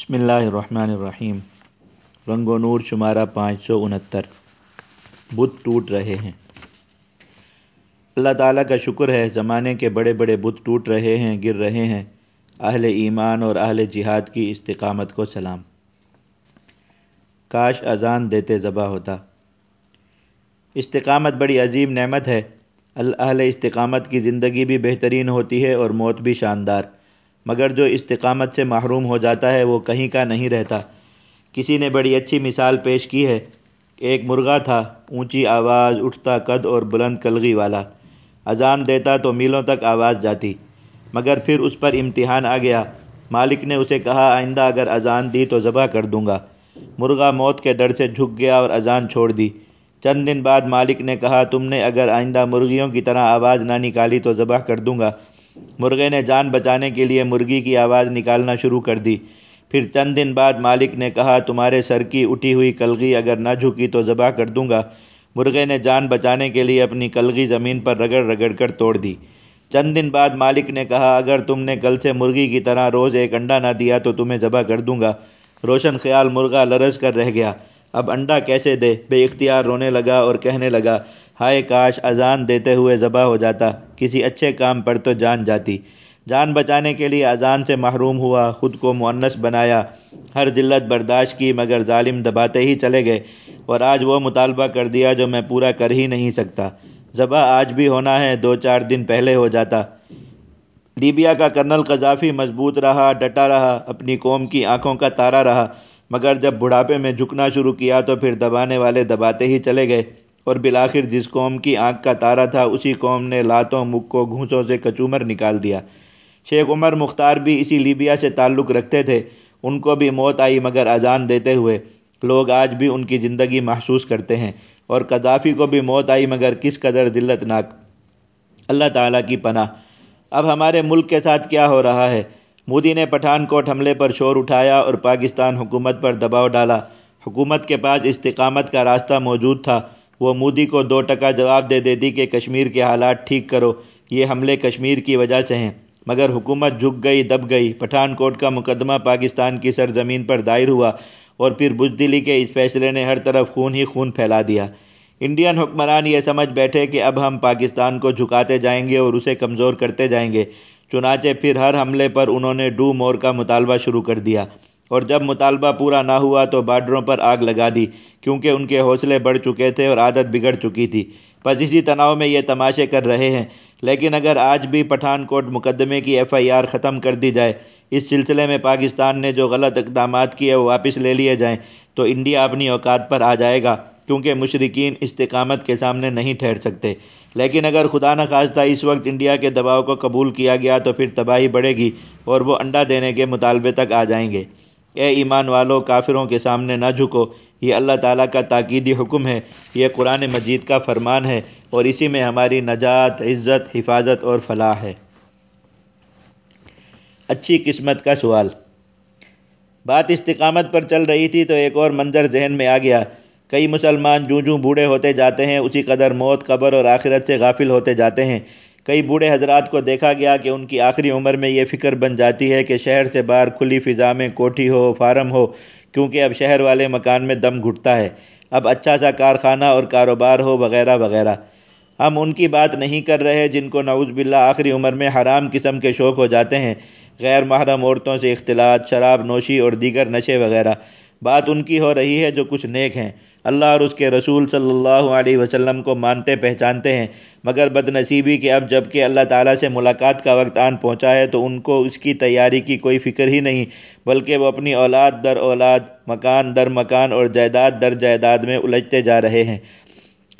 بسم اللہ الرحمن الرحیم۔ رنگ و نور شمارہ پانچ سو انہتر۔ بت ٹوٹ رہے ہیں۔ اللہ تعالیٰ کا شکر ہے، زمانے کے بڑے بڑے بت ٹوٹ رہے ہیں، گر رہے ہیں۔ اہل ایمان اور اہل جہاد کی استقامت کو سلام۔ کاش اذان دیتے ذبح ہوتا۔ استقامت بڑی عظیم نعمت ہے۔ اہل استقامت کی زندگی بھی بہترین ہوتی ہے اور موت بھی شاندار۔ مگر جو استقامت سے محروم ہو جاتا ہے وہ کہیں کا نہیں رہتا۔ کسی نے بڑی اچھی مثال پیش کی ہے۔ ایک مرغا تھا، اونچی آواز، اٹھتا قد اور بلند کلغی والا۔ اذان دیتا تو میلوں تک آواز جاتی، مگر پھر اس پر امتحان آ گیا۔ مالک نے اسے کہا، آئندہ اگر اذان دی تو ذبح کر دوں گا۔ مرغا موت کے ڈر سے جھک گیا اور اذان چھوڑ دی۔ چند دن بعد مالک نے کہا، تم نے اگر آئندہ مرغیوں کی طرح آواز نہ نکالی تو ذبح کر دوں گا۔ مرغے نے جان بچانے کے لیے مرغی کی آواز نکالنا شروع کر دی۔ پھر چند دن بعد مالک نے کہا، تمہارے سر کی اٹھی ہوئی کلغی اگر نہ جھکی تو ذبح کر دوں گا۔ مرغے نے جان بچانے کے لیے اپنی کلغی زمین پر رگڑ رگڑ کر توڑ دی۔ چند دن بعد مالک نے کہا، اگر تم نے کل سے مرغی کی طرح روز ایک انڈا نہ دیا تو تمہیں ذبح کر دوں گا۔ روشن خیال مرغا لرز کر رہ گیا۔ اب انڈا کیسے دے؟ بے اختیار رونے لگا اور کہنے لگا ہائے کاش اذان دیتے ہوئے ذبح ہو جاتا، کسی اچھے کام پر تو جان جاتی۔ جان بچانے کے لیے اذان سے محروم ہوا، خود کو معنس بنایا، ہر ذلت برداشت کی، مگر ظالم دباتے ہی چلے گئے۔ اور آج وہ مطالبہ کر دیا جو میں پورا کر ہی نہیں سکتا۔ ذبح آج بھی ہونا ہے، دو چار دن پہلے ہو جاتا۔ لیبیا کا کرنل قذافی مضبوط رہا، ڈٹا رہا، اپنی قوم کی آنکھوں کا تارا رہا۔ مگر جب بڑھاپے میں جھکنا شروع کیا تو پھر دبانے والے دباتے ہی چلے گئے۔ اور بالآخر جس قوم کی آنکھ کا تارا تھا، اسی قوم نے لاتوں، مکوں، گھونسوں سے کچومر نکال دیا۔ شیخ عمر مختار بھی اسی لیبیا سے تعلق رکھتے تھے۔ ان کو بھی موت آئی مگر اذان دیتے ہوئے۔ لوگ آج بھی ان کی زندگی محسوس کرتے ہیں اور قذافی کو بھی موت آئی مگر کس قدر ذلت ناک۔ اللہ تعالیٰ کی پناہ۔ اب ہمارے ملک کے ساتھ کیا ہو رہا ہے؟ مودی نے پٹھان کوٹ حملے پر شور اٹھایا اور پاکستان حکومت پر دباؤ ڈالا۔ حکومت کے پاس استقامت کا راستہ موجود تھا۔ وہ مودی کو دو ٹکا جواب دے دیتی کہ کشمیر کے حالات ٹھیک کرو، یہ حملے کشمیر کی وجہ سے ہیں۔ مگر حکومت جھک گئی، دب گئی۔ پٹھان کوٹ کا مقدمہ پاکستان کی سرزمین پر دائر ہوا اور پھر بزدلی کے اس فیصلے نے ہر طرف خون ہی خون پھیلا دیا۔ انڈین حکمران یہ سمجھ بیٹھے کہ اب ہم پاکستان کو جھکاتے جائیں گے اور اسے کمزور کرتے جائیں گے۔ چنانچہ پھر ہر حملے پر انہوں نے ڈو مور کا مطالبہ شروع کر دیا۔ اور جب مطالبہ پورا نہ ہوا تو بارڈروں پر آگ لگا دی، کیونکہ ان کے حوصلے بڑھ چکے تھے اور عادت بگڑ چکی تھی۔ بس اسی تناؤ میں یہ تماشے کر رہے ہیں۔ لیکن اگر آج بھی پٹھان کوٹ مقدمے کی ایف آئی آر ختم کر دی جائے، اس سلسلے میں پاکستان نے جو غلط اقدامات کیے وہ واپس لے لیے جائیں، تو انڈیا اپنی اوقات پر آ جائے گا، کیونکہ مشرقین استقامت کے سامنے نہیں ٹھہر سکتے۔ لیکن اگر خدا نخواستہ اس وقت انڈیا کے دباؤ کو قبول کیا گیا تو پھر تباہی بڑھے گی اور وہ انڈا دینے کے مطالبے تک آ جائیں گے۔ اے ایمان والو، کافروں کے سامنے نہ جھکو۔ یہ اللہ تعالیٰ کا تاکیدی حکم ہے۔ یہ قرآن مجید کا فرمان ہے اور اسی میں ہماری نجات، عزت، حفاظت اور فلاح ہے۔ اچھی قسمت کا سوال۔ بات استقامت پر چل رہی تھی تو ایک اور منظر ذہن میں آ گیا۔ کئی مسلمان جوں جوں بوڑھے ہوتے جاتے ہیں، اسی قدر موت، قبر اور آخرت سے غافل ہوتے جاتے ہیں۔ کئی بوڑھے حضرات کو دیکھا گیا کہ ان کی آخری عمر میں یہ فکر بن جاتی ہے کہ شہر سے باہر کھلی فضا میں کوٹھی ہو، فارم ہو، کیونکہ اب شہر والے مکان میں دم گھٹتا ہے۔ اب اچھا سا کارخانہ اور کاروبار ہو، وغیرہ وغیرہ۔ ہم ان کی بات نہیں کر رہے جن کو نعوذ باللہ آخری عمر میں حرام قسم کے شوق ہو جاتے ہیں۔ غیر محرم عورتوں سے اختلاط، شراب نوشی اور دیگر نشے وغیرہ۔ بات ان کی ہو رہی ہے جو کچھ نیک ہیں۔ اللہ اور اس کے رسول صلی اللہ علیہ وسلم کو مانتے پہچانتے ہیں۔ مگر بد نصیبی کہ اب جبکہ اللہ تعالیٰ سے ملاقات کا وقت آن پہنچا ہے تو ان کو اس کی تیاری کی کوئی فکر ہی نہیں، بلکہ وہ اپنی اولاد در اولاد، مکان در مکان اور جائیداد در جائیداد میں الجھتے جا رہے ہیں۔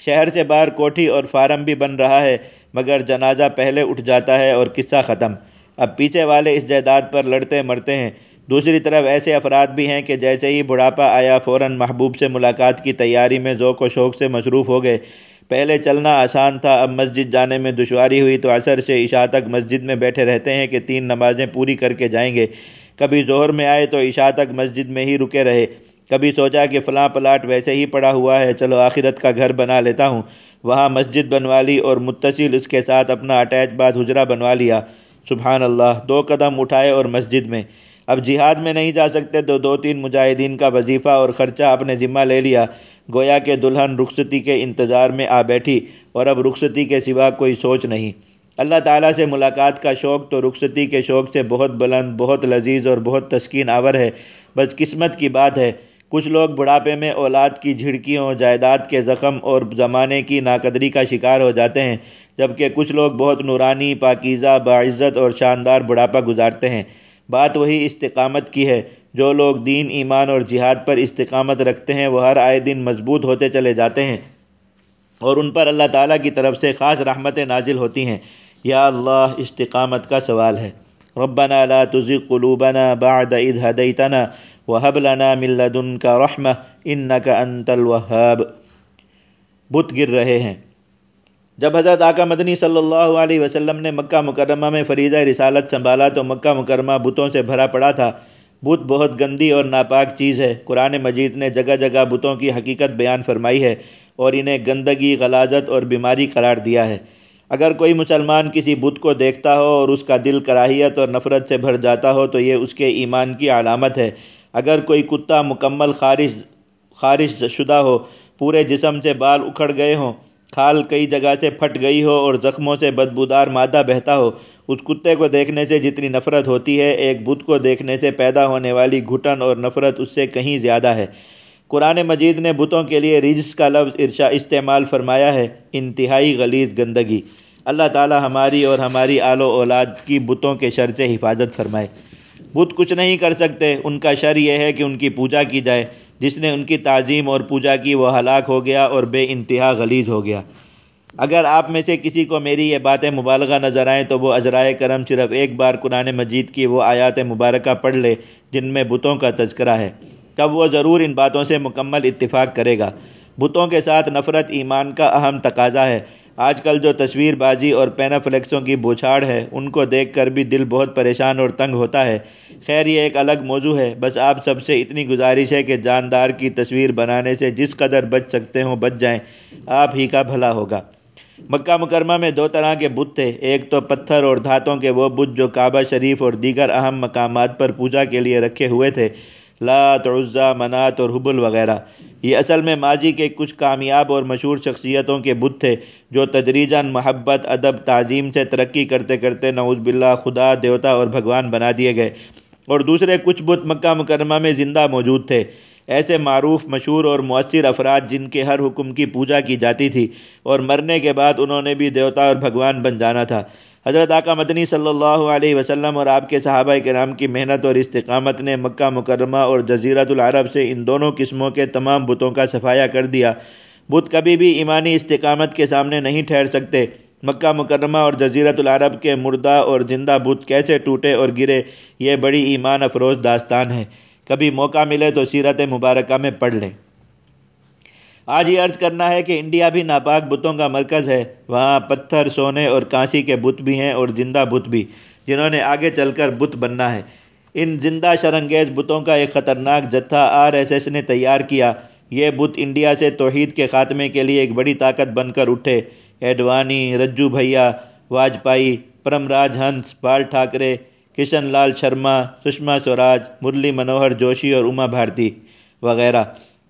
شہر سے باہر کوٹھی اور فارم بھی بن رہا ہے، مگر جنازہ پہلے اٹھ جاتا ہے اور قصہ ختم۔ اب پیچھے والے اس جائیداد پر لڑتے مرتے ہیں۔ دوسری طرف ایسے افراد بھی ہیں کہ جیسے ہی بڑھاپا آیا فوراً محبوب سے ملاقات کی تیاری میں ذوق و شوق سے مصروف ہو گئے۔ پہلے چلنا آسان تھا، اب مسجد جانے میں دشواری ہوئی تو عصر سے عشاء تک مسجد میں بیٹھے رہتے ہیں کہ تین نمازیں پوری کر کے جائیں گے۔ کبھی ظہر میں آئے تو عشاء تک مسجد میں ہی رکے رہے۔ کبھی سوچا کہ فلاں پلاٹ ویسے ہی پڑا ہوا ہے، چلو آخرت کا گھر بنا لیتا ہوں۔ وہاں مسجد بنوا لی اور متصل اس کے ساتھ اپنا اٹیچ بعد حجرہ بنوا لیا۔ سبحان اللہ، دو قدم اٹھائے اور مسجد میں۔ اب جہاد میں نہیں جا سکتے تو دو تین مجاہدین کا وظیفہ اور خرچہ اپنے ذمہ لے لیا۔ گویا کہ دلہن رخصتی کے انتظار میں آ بیٹھی اور اب رخصتی کے سوا کوئی سوچ نہیں۔ اللہ تعالیٰ سے ملاقات کا شوق تو رخصتی کے شوق سے بہت بلند، بہت لذیذ اور بہت تسکین آور ہے۔ بس قسمت کی بات ہے، کچھ لوگ بڑھاپے میں اولاد کی جھڑکیوں، جائیداد کے زخم اور زمانے کی ناقدری کا شکار ہو جاتے ہیں، جبکہ کچھ لوگ بہت نورانی، پاکیزہ، باعزت اور شاندار بڑھاپا گزارتے ہیں۔ بات وہی استقامت کی ہے۔ جو لوگ دین، ایمان اور جہاد پر استقامت رکھتے ہیں، وہ ہر آئے دن مضبوط ہوتے چلے جاتے ہیں۔ اور ان پر اللہ تعالیٰ کی طرف سے خاص رحمتیں نازل ہوتی ہیں۔ یا اللہ، استقامت کا سوال ہے۔ ربنا لا تزغ قلوبنا بعد اذ هديتنا وهب لنا من لدنك رحمة، انك انت الوهاب۔ بت گر رہے ہیں۔ جب حضرت آقا مدنی صلی اللہ علیہ وسلم نے مکہ مکرمہ میں فریضہ رسالت سنبھالا تو مکہ مکرمہ بتوں سے بھرا پڑا تھا۔ بت بہت گندی اور ناپاک چیز ہے۔ قرآن مجید نے جگہ جگہ بتوں کی حقیقت بیان فرمائی ہے اور انہیں گندگی، غلازت اور بیماری قرار دیا ہے۔ اگر کوئی مسلمان کسی بت کو دیکھتا ہو اور اس کا دل کراہیت اور نفرت سے بھر جاتا ہو تو یہ اس کے ایمان کی علامت ہے۔ اگر کوئی کتا مکمل خارش خارش شدہ ہو، پورے جسم سے بال اکھڑ گئے ہوں کھال کئی جگہ سے پھٹ گئی ہو اور زخموں سے بدبودار مادہ بہتا ہو۔ اس کتے کو دیکھنے سے جتنی نفرت ہوتی ہے، ایک بت کو دیکھنے سے پیدا ہونے والی گھٹن اور نفرت اس سے کہیں زیادہ ہے۔ قرآن مجید نے بتوں کے لیے رجس کا لفظ ارشا استعمال فرمایا ہے، انتہائی غلیظ گندگی۔ اللہ تعالی ہماری اور ہماری آل و اولاد کی بتوں کے شر سے حفاظت فرمائے۔ بت کچھ نہیں کر سکتے، ان کا شر یہ ہے کہ ان کی پوجا کی جائے۔ جس نے ان کی تعظیم اور پوجا کی وہ ہلاک ہو گیا اور بے انتہا غلیظ ہو گیا۔ اگر آپ میں سے کسی کو میری یہ باتیں مبالغہ نظر آئیں تو وہ عذرائے کرم صرف ایک بار قرآن مجید کی وہ آیات مبارکہ پڑھ لے جن میں بتوں کا تذکرہ ہے۔ تب وہ ضرور ان باتوں سے مکمل اتفاق کرے گا۔ بتوں کے ساتھ نفرت ایمان کا اہم تقاضا ہے۔ آج کل جو تصویر بازی اور پینا فلیکسوں کی بوچھاڑ ہے، ان کو دیکھ کر بھی دل بہت پریشان اور تنگ ہوتا ہے۔ خیر، یہ ایک الگ موضوع ہے۔ بس آپ سب سے اتنی گزارش ہے کہ جاندار کی تصویر بنانے سے جس قدر بچ سکتے ہوں بچ جائیں، آپ ہی کا بھلا ہوگا۔ مکہ مکرمہ میں دو طرح کے بت تھے۔ ایک تو پتھر اور دھاتوں کے وہ بت جو کعبہ شریف اور دیگر اہم مقامات پر پوجا کے لیے رکھے ہوئے تھے۔ لات عزا منات اور حبل وغیرہ۔ یہ اصل میں ماضی کے کچھ کامیاب اور مشہور شخصیتوں کے بت تھے جو تدریجاً محبت، ادب، تعظیم سے ترقی کرتے کرتے نعوذ باللہ خدا، دیوتا اور بھگوان بنا دیے گئے۔ اور دوسرے کچھ بت مکہ مکرمہ میں زندہ موجود تھے۔ ایسے معروف، مشہور اور مؤثر افراد جن کے ہر حکم کی پوجا کی جاتی تھی اور مرنے کے بعد انہوں نے بھی دیوتا اور بھگوان بن جانا تھا۔ حضرت آقا مدنی صلی اللہ علیہ وسلم اور آپ کے صحابہ کرام کی محنت اور استقامت نے مکہ مکرمہ اور جزیرت العرب سے ان دونوں قسموں کے تمام بتوں کا صفایا کر دیا۔ بت کبھی بھی ایمانی استقامت کے سامنے نہیں ٹھہر سکتے۔ مکہ مکرمہ اور جزیرت العرب کے مردہ اور زندہ بت کیسے ٹوٹے اور گرے، یہ بڑی ایمان افروز داستان ہے۔ کبھی موقع ملے تو سیرت مبارکہ میں پڑھ لیں۔ آج یہ عرض کرنا ہے کہ انڈیا بھی ناپاک بتوں کا مرکز ہے۔ وہاں پتھر سونے اور کانسی کے بت بھی ہیں اور زندہ بت بھی، جنہوں نے آگے چل کر بت بننا ہے۔ ان زندہ شرنگیز بتوں کا ایک خطرناک جتھا آر ایس ایس نے تیار کیا۔ یہ بت انڈیا سے توحید کے خاتمے کے لیے ایک بڑی طاقت بن کر اٹھے۔ ایڈوانی رجو بھیا، واجپائی پرم راج ہنس، بال ٹھاکرے، کشن لال شرما، سشما سوراج، مرلی منوہر جوشی اور اما بھارتی وغیرہ۔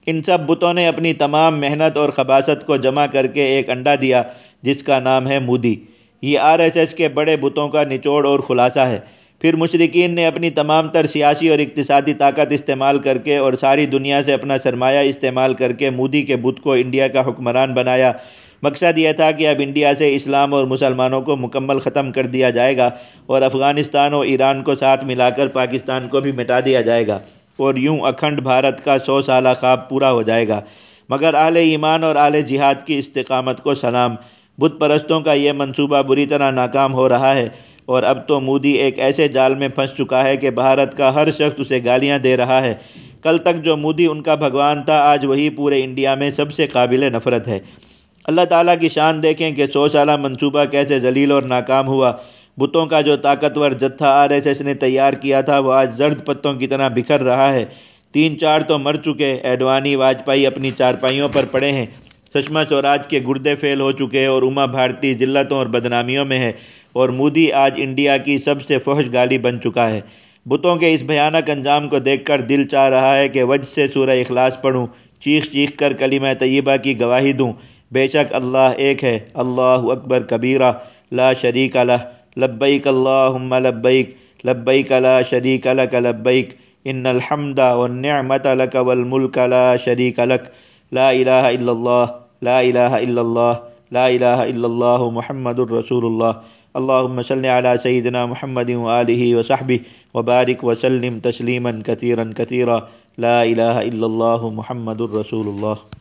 ان سب بتوں نے اپنی تمام محنت اور خباست کو جمع کر کے ایک انڈا دیا، جس کا نام ہے مودی۔ یہ آر ایس ایس کے بڑے بتوں کا نچوڑ اور خلاصہ ہے۔ پھر مشرقین نے اپنی تمام تر سیاسی اور اقتصادی طاقت استعمال کر کے اور ساری دنیا سے اپنا سرمایہ استعمال کر کے مودی کے بت کو انڈیا کا حکمران بنایا۔ مقصد یہ تھا کہ اب انڈیا سے اسلام اور مسلمانوں کو مکمل ختم کر دیا جائے گا اور افغانستان اور ایران کو ساتھ ملا کر پاکستان کو بھی مٹا دیا جائے گا۔ اور یوں اکھنڈ بھارت کا سو سالہ خواب پورا ہو جائے گا۔ مگر اہل ایمان اور اہل جہاد کی استقامت کو سلام۔ بت پرستوں کا یہ منصوبہ بری طرح ناکام ہو رہا ہے اور اب تو مودی ایک ایسے جال میں پھنس چکا ہے کہ بھارت کا ہر شخص اسے گالیاں دے رہا ہے۔ کل تک جو مودی ان کا بھگوان تھا، آج وہی پورے انڈیا میں سب سے قابل نفرت ہے۔ اللہ تعالیٰ کی شان دیکھیں کہ سو سالہ منصوبہ کیسے ذلیل اور ناکام ہوا۔ بتوں کا جو طاقتور جتھا آر ایس ایس نے تیار کیا تھا، وہ آج زرد پتوں کی طرح بکھر رہا ہے۔ تین چار تو مر چکے، ایڈوانی واجپائی اپنی چارپائیوں پر پڑے ہیں۔ سشما سوراج کے گردے فیل ہو چکے اور اما بھارتی ذلتوں اور بدنامیوں میں ہے۔ اور مودی آج انڈیا کی سب سے فحش گالی بن چکا ہے۔ بتوں کے اس بھیانک انجام کو دیکھ کر دل چاہ رہا ہے کہ وجہ سے سورہ اخلاص پڑھوں۔ چیخ چیخ کر کلمہ طیبہ کی گواہی دوں۔ بے شک اللہ ایک ہے، اللہ اکبر کبیرہ، لا شریک لہ۔ لبيك اللهم لبيك لبيك لا شريك لك لبيك. إن الحمد والنعمة لك والملك لا شريك لك. لا إله إلا الله لا إله إلا الله لا إله إلا الله محمد رسول الله. اللهم صل على سيدنا محمد وآله وصحبه وبارك وسلم تسليما كثيرا كثيرا. لا إله إلا الله محمد رسول الله.